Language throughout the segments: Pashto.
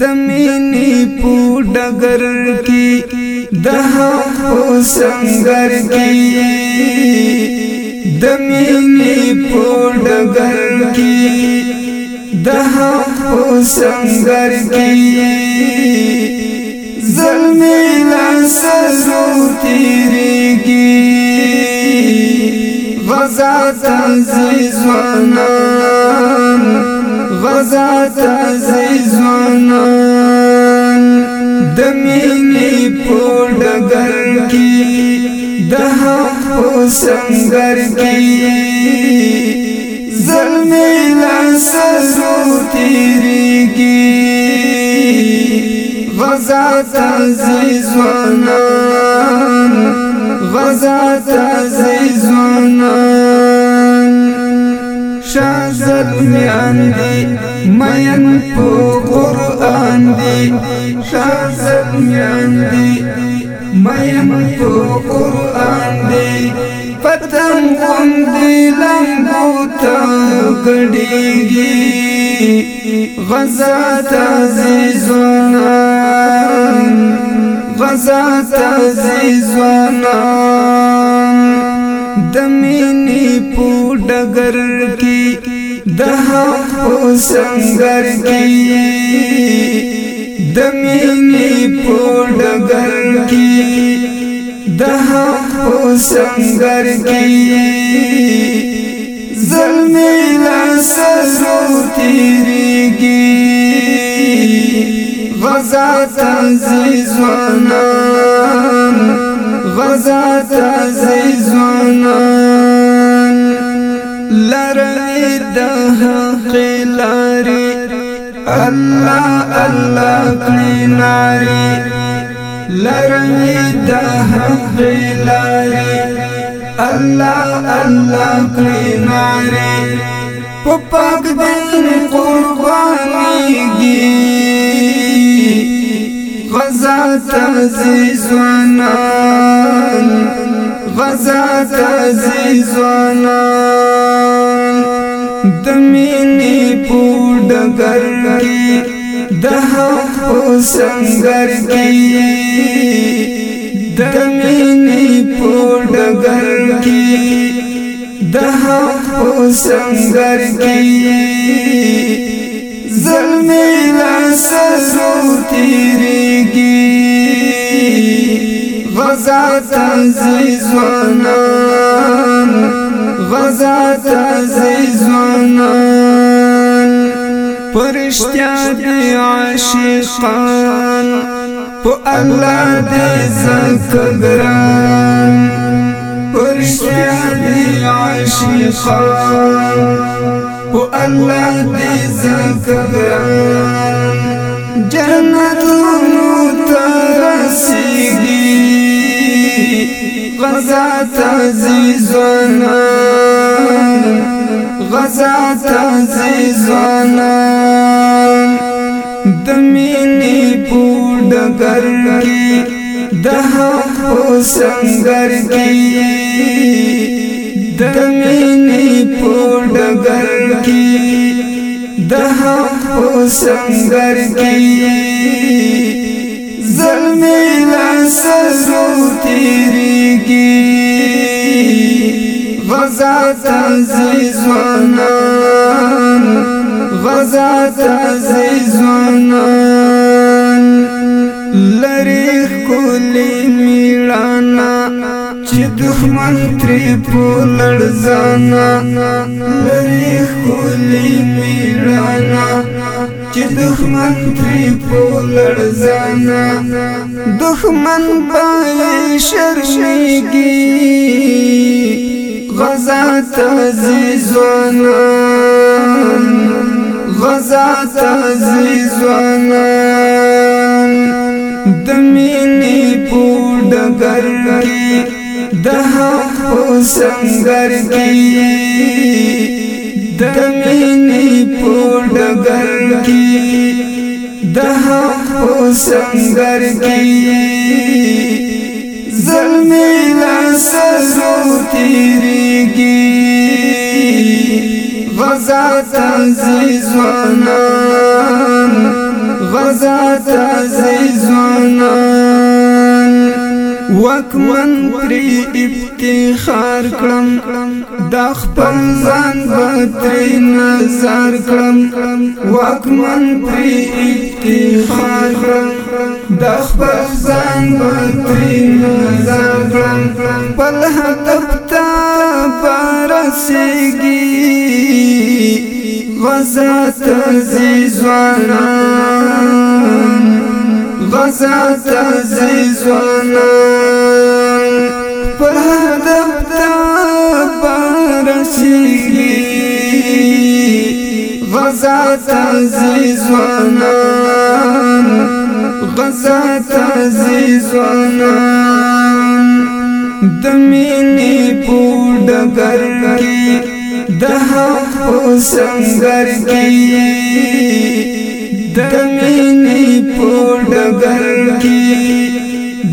د مینې په ډګر کې د هغو سنگر کې د مینې په ډګر کې د هغو سنگر کې زلمې لاسو تیریږي غزا تنزي ځوانان غزا تعزیزوانان دمینی پوڑگر کی دہا پو سنگر کی ظلمی لسزو تیری کی غزا تعزیزوانان غزا تعزیزوانان میان دی مین پو قرآن دی شازد میان دی مین پو قرآن دی پتم غندی لنگو تا گڑیگی غزا تازیزونا غزا تازیزونا دمینی پو ڈگر کی د هم سنگر کی د مینې پوډګر کی د هم سنگر کی زلمی لاس رو تیریږي غزا تعزیز ونان غزا تعزیز ونان الله الله کړي ناري لرمي د حق لاري الله الله کړي ناري په پاک دین قربانيږي غزا تعزيزونان غزا تعزيزونان دمینې پوه دګر کې د حق او سنگر کې د مینې په دګر کې د حق او سنگر کې ظلم لا سزو تیریږي غزا تعزیزوانا غزا تعزیزوانا پرشتیا دی عاشقان په الله دې زکګران پرشتیا دی عاشقان په الله دې زکګران جنت نو ترسيږي غزا تعزیزانا غزا تعزیزانا دمینی پوڑ گر کی دہا پو سنگر کی دمینی پوڑ گر کی دہا پو سنگر کی زلمی لنسر سو تیری کی غزا تازی زوانان غزا تازی زوانان لریخ کلین دښمن ترې پولړ زانا لري خولي میړانا چې دښمن ترې پولړ زانا دښمن به شرمېږي غزا تعزیزوانان غزا تعزیزوانان دمینې پوډګر کې د هم سنگر کی د مینې پوډګر کی د هم سنگر کی زلمی لاس تیریږي غزا تنزیز ونان غزا تنزیز وکمن پری افتخار کړم د خپل ځان بدري نظر کړم وکمن پری افتخار کړم د خپل ځان بدري نظر کړم بل هدف ته پرسيږي غزا تزي ځوانان سات عزیزونا پر هدف تا برسیگی غزا تعزیزونا غزا تعزیزونا دمینی پوڑ کرکی دہا پو سنگر کی د مینې پوډګر کې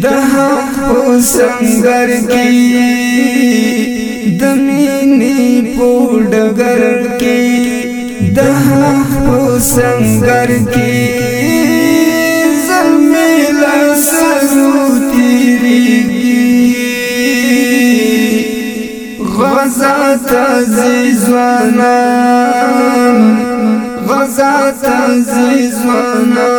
د حق په سنگر کې د مینې پوډګر کې د حق په سنگر کې زمیل سرو تیری غزا تازی زوانان غزا عزیز ونه